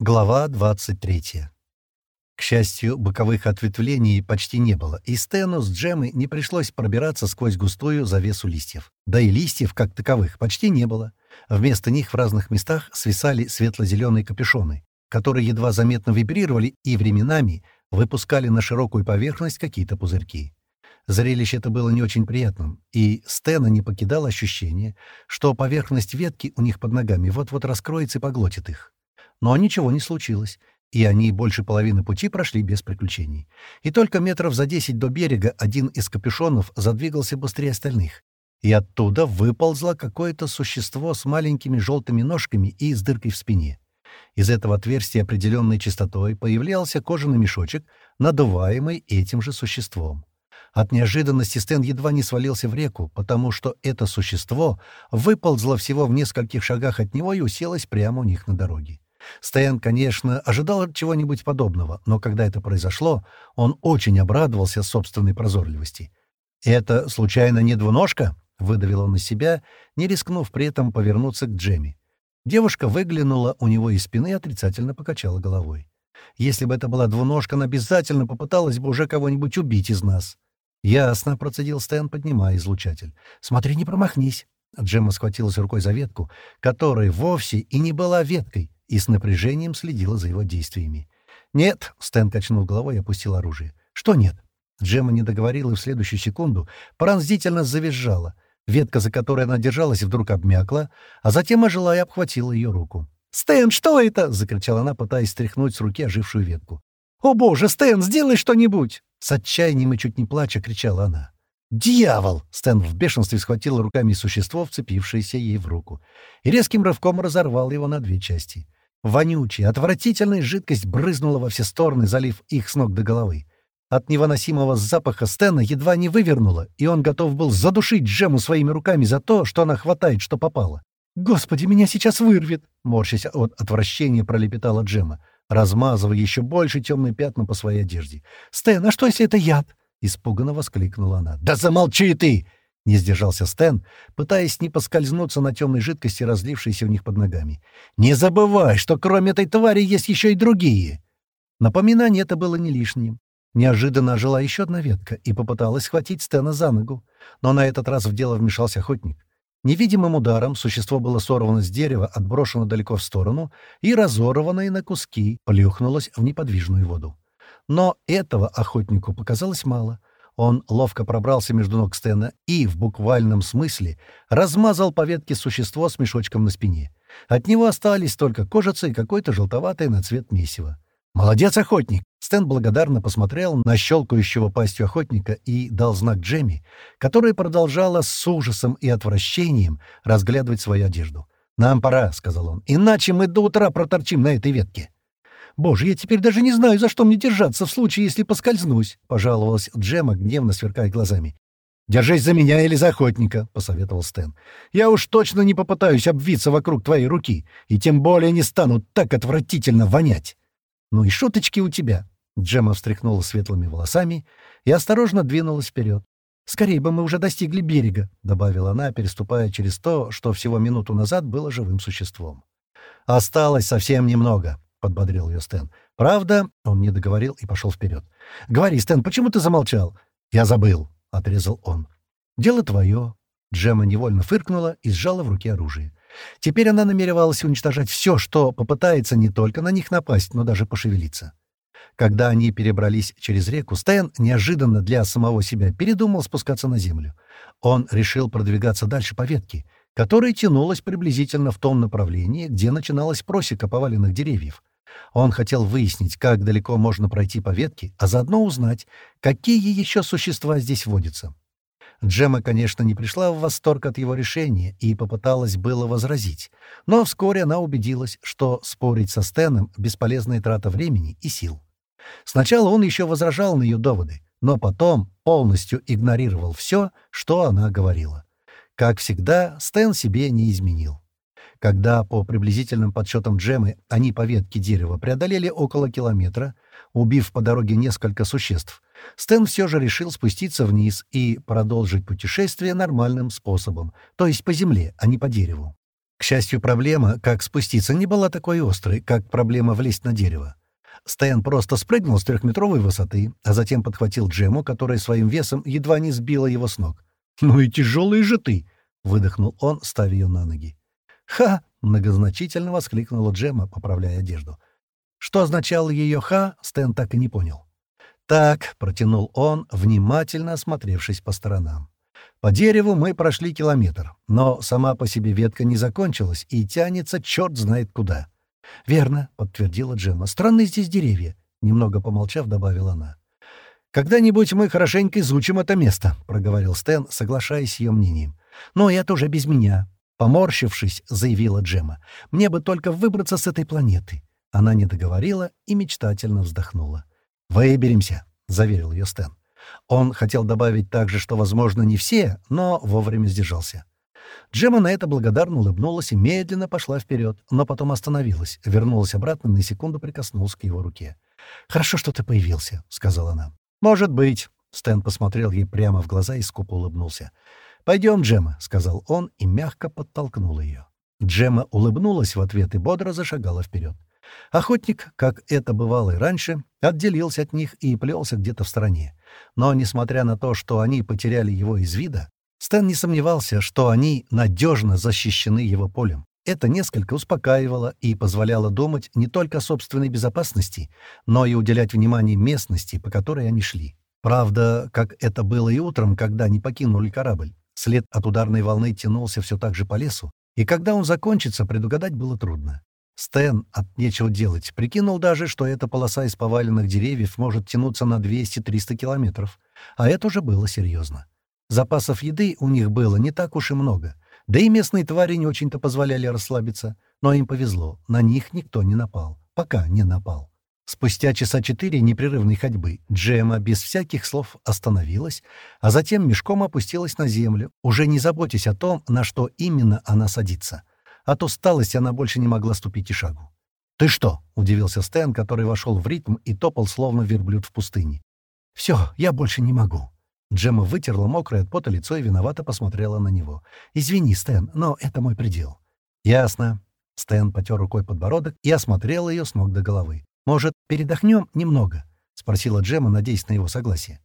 Глава 23. К счастью, боковых ответвлений почти не было, и Стэну с Джемой не пришлось пробираться сквозь густую завесу листьев. Да и листьев, как таковых, почти не было. Вместо них в разных местах свисали светло-зеленые капюшоны, которые едва заметно вибрировали и временами выпускали на широкую поверхность какие-то пузырьки. Зрелище это было не очень приятным, и Стэна не покидало ощущение, что поверхность ветки у них под ногами вот-вот раскроется и поглотит их. Но ничего не случилось, и они больше половины пути прошли без приключений. И только метров за десять до берега один из капюшонов задвигался быстрее остальных, и оттуда выползло какое-то существо с маленькими желтыми ножками и с дыркой в спине. Из этого отверстия определенной частотой появлялся кожаный мешочек, надуваемый этим же существом. От неожиданности Стэн едва не свалился в реку, потому что это существо выползло всего в нескольких шагах от него и уселось прямо у них на дороге. Стэн, конечно, ожидал чего-нибудь подобного, но когда это произошло, он очень обрадовался собственной прозорливости. «Это, случайно, не двуножка?» — выдавил он из себя, не рискнув при этом повернуться к Джемми. Девушка выглянула у него из спины и отрицательно покачала головой. «Если бы это была двуножка, она обязательно попыталась бы уже кого-нибудь убить из нас». «Ясно», — процедил Стэн, поднимая излучатель. «Смотри, не промахнись». Джемма схватилась рукой за ветку, которая вовсе и не была веткой, и с напряжением следила за его действиями. «Нет», — Стэн качнул головой и опустил оружие. «Что нет?» Джемма не договорила и в следующую секунду пронзительно завизжала. Ветка, за которой она держалась, вдруг обмякла, а затем ожила и обхватила ее руку. «Стэн, что это?» — закричала она, пытаясь стряхнуть с руки ожившую ветку. «О боже, Стэн, сделай что-нибудь!» С отчаянием и чуть не плача кричала она. «Дьявол!» — Стэн в бешенстве схватил руками существо, вцепившееся ей в руку, и резким рывком разорвал его на две части. Вонючая, отвратительная жидкость брызнула во все стороны, залив их с ног до головы. От невыносимого запаха Стэна едва не вывернуло, и он готов был задушить Джему своими руками за то, что она хватает, что попало. «Господи, меня сейчас вырвет!» — морщась от отвращения пролепетала Джема, размазывая еще больше темные пятна по своей одежде. «Стэн, а что, если это яд?» — испуганно воскликнула она. «Да замолчи ты!» Не сдержался Стэн, пытаясь не поскользнуться на темной жидкости, разлившейся у них под ногами. «Не забывай, что кроме этой твари есть еще и другие!» Напоминание это было не лишним. Неожиданно ожила еще одна ветка и попыталась схватить Стэна за ногу, но на этот раз в дело вмешался охотник. Невидимым ударом существо было сорвано с дерева, отброшено далеко в сторону и, разорванное на куски, плюхнулось в неподвижную воду. Но этого охотнику показалось мало — он ловко пробрался между ног Стена и, в буквальном смысле, размазал по ветке существо с мешочком на спине. От него остались только кожица и какой-то желтоватый на цвет месиво. «Молодец, охотник!» Стэн благодарно посмотрел на щелкающего пастью охотника и дал знак Джемми, которая продолжала с ужасом и отвращением разглядывать свою одежду. «Нам пора», — сказал он, — «иначе мы до утра проторчим на этой ветке». «Боже, я теперь даже не знаю, за что мне держаться в случае, если поскользнусь», — пожаловалась Джема, гневно сверкая глазами. «Держись за меня или за охотника», — посоветовал Стэн. «Я уж точно не попытаюсь обвиться вокруг твоей руки, и тем более не стану так отвратительно вонять». «Ну и шуточки у тебя», — Джема встряхнула светлыми волосами и осторожно двинулась вперед. «Скорее бы мы уже достигли берега», — добавила она, переступая через то, что всего минуту назад было живым существом. «Осталось совсем немного», подбодрил ее Стэн. «Правда?» — он не договорил и пошел вперед. «Говори, Стэн, почему ты замолчал?» «Я забыл», — отрезал он. «Дело твое». Джема невольно фыркнула и сжала в руке оружие. Теперь она намеревалась уничтожать все, что попытается не только на них напасть, но даже пошевелиться. Когда они перебрались через реку, Стэн неожиданно для самого себя передумал спускаться на землю. Он решил продвигаться дальше по ветке, которая тянулась приблизительно в том направлении, где начиналась просека поваленных деревьев. Он хотел выяснить, как далеко можно пройти по ветке, а заодно узнать, какие еще существа здесь водятся. Джема, конечно, не пришла в восторг от его решения и попыталась было возразить, но вскоре она убедилась, что спорить со Стэном — бесполезная трата времени и сил. Сначала он еще возражал на ее доводы, но потом полностью игнорировал все, что она говорила. Как всегда, Стэн себе не изменил. Когда, по приблизительным подсчетам Джемы, они по ветке дерева преодолели около километра, убив по дороге несколько существ, Стэн все же решил спуститься вниз и продолжить путешествие нормальным способом, то есть по земле, а не по дереву. К счастью, проблема, как спуститься, не была такой острой, как проблема влезть на дерево. Стэн просто спрыгнул с трехметровой высоты, а затем подхватил Джему, которая своим весом едва не сбила его с ног. «Ну и тяжелый же ты!» — выдохнул он, ставя ее на ноги. «Ха!» — многозначительно воскликнула Джема, поправляя одежду. Что означало ее «ха», Стэн так и не понял. «Так», — протянул он, внимательно осмотревшись по сторонам. По дереву мы прошли километр, но сама по себе ветка не закончилась и тянется черт знает куда. «Верно», — подтвердила Джемма. «Странные здесь деревья», — немного помолчав, добавила она. «Когда-нибудь мы хорошенько изучим это место», — проговорил Стэн, соглашаясь с ее мнением. «Но это уже без меня», — поморщившись, заявила Джемма. «Мне бы только выбраться с этой планеты». Она не договорила и мечтательно вздохнула. «Выберемся», — заверил ее Стэн. Он хотел добавить также, что, возможно, не все, но вовремя сдержался. Джема на это благодарно улыбнулась и медленно пошла вперед, но потом остановилась, вернулась обратно и на секунду прикоснулась к его руке. «Хорошо, что ты появился», — сказала она. «Может быть». Стэн посмотрел ей прямо в глаза и скупо улыбнулся. «Пойдем, Джема», — сказал он и мягко подтолкнул ее. Джема улыбнулась в ответ и бодро зашагала вперед. Охотник, как это бывало и раньше, отделился от них и плелся где-то в стороне. Но, несмотря на то, что они потеряли его из вида, Стэн не сомневался, что они надежно защищены его полем. Это несколько успокаивало и позволяло думать не только о собственной безопасности, но и уделять внимание местности, по которой они шли. Правда, как это было и утром, когда они покинули корабль, след от ударной волны тянулся все так же по лесу, и когда он закончится, предугадать было трудно. Стэн от нечего делать прикинул даже, что эта полоса из поваленных деревьев может тянуться на 200-300 километров. А это уже было серьезно. Запасов еды у них было не так уж и много. Да и местные твари не очень-то позволяли расслабиться. Но им повезло, на них никто не напал. Пока не напал. Спустя часа четыре непрерывной ходьбы Джема без всяких слов остановилась, а затем мешком опустилась на землю, уже не заботясь о том, на что именно она садится — от усталости она больше не могла ступить и шагу. «Ты что?» — удивился Стэн, который вошел в ритм и топал, словно верблюд в пустыне. «Все, я больше не могу». Джемма вытерла мокрое от пота лицо и виновато посмотрела на него. «Извини, Стэн, но это мой предел». «Ясно». Стэн потер рукой подбородок и осмотрел ее с ног до головы. «Может, передохнем немного?» — спросила Джемма, надеясь на его согласие.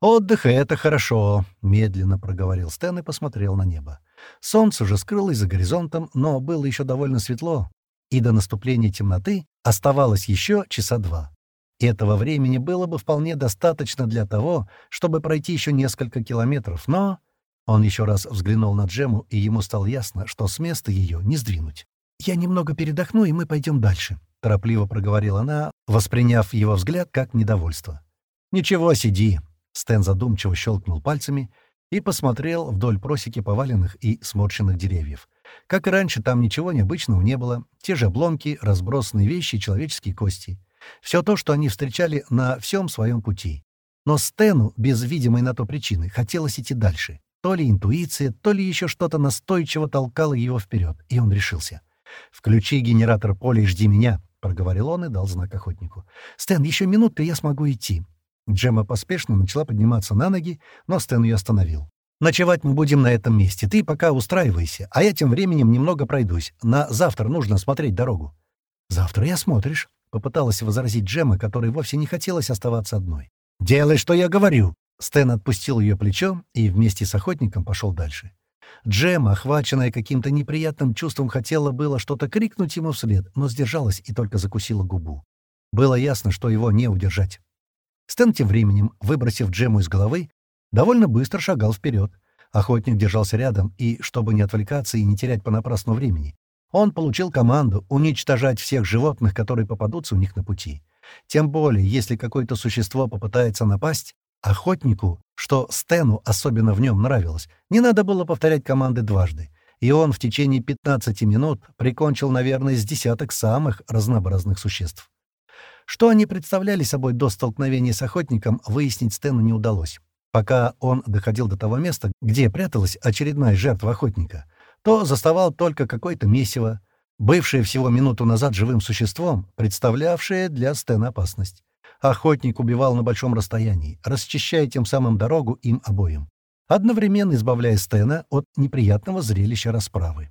«Отдых — это хорошо», — медленно проговорил Стэн и посмотрел на небо. Солнце уже скрылось за горизонтом, но было еще довольно светло, и до наступления темноты оставалось еще часа два. Этого времени было бы вполне достаточно для того, чтобы пройти еще несколько километров, но... Он еще раз взглянул на Джему, и ему стало ясно, что с места ее не сдвинуть. «Я немного передохну, и мы пойдем дальше», — торопливо проговорила она, восприняв его взгляд как недовольство. «Ничего, сиди», — Стэн задумчиво щелкнул пальцами, и посмотрел вдоль просеки поваленных и сморщенных деревьев. Как и раньше, там ничего необычного не было. Те же обломки, разбросанные вещи, человеческие кости. Все то, что они встречали на всем своем пути. Но Стэну, без видимой на то причины, хотелось идти дальше. То ли интуиция, то ли еще что-то настойчиво толкало его вперед, и он решился. «Включи генератор поля и жди меня», — проговорил он и дал знак охотнику. «Стэн, еще минутка, я смогу идти. Джема поспешно начала подниматься на ноги, но Стэн ее остановил. «Ночевать мы будем на этом месте. Ты пока устраивайся, а я тем временем немного пройдусь. На завтра нужно смотреть дорогу». «Завтра я смотришь», — попыталась возразить Джема, которой вовсе не хотелось оставаться одной. «Делай, что я говорю!» Стэн отпустил ее плечо и вместе с охотником пошел дальше. Джема, охваченная каким-то неприятным чувством, хотела было что-то крикнуть ему вслед, но сдержалась и только закусила губу. Было ясно, что его не удержать. Стэн тем временем, выбросив Джему из головы, довольно быстро шагал вперед. Охотник держался рядом, и, чтобы не отвлекаться и не терять понапрасну времени, он получил команду уничтожать всех животных, которые попадутся у них на пути. Тем более, если какое-то существо попытается напасть, охотнику, что Стэну особенно в нем нравилось, не надо было повторять команды дважды, и он в течение 15 минут прикончил, наверное, с десяток самых разнообразных существ. Что они представляли собой до столкновения с охотником, выяснить Стэну не удалось. Пока он доходил до того места, где пряталась очередная жертва охотника, то заставал только какое-то месиво, бывшее всего минуту назад живым существом, представлявшее для Стэна опасность. Охотник убивал на большом расстоянии, расчищая тем самым дорогу им обоим, одновременно избавляя Стэна от неприятного зрелища расправы.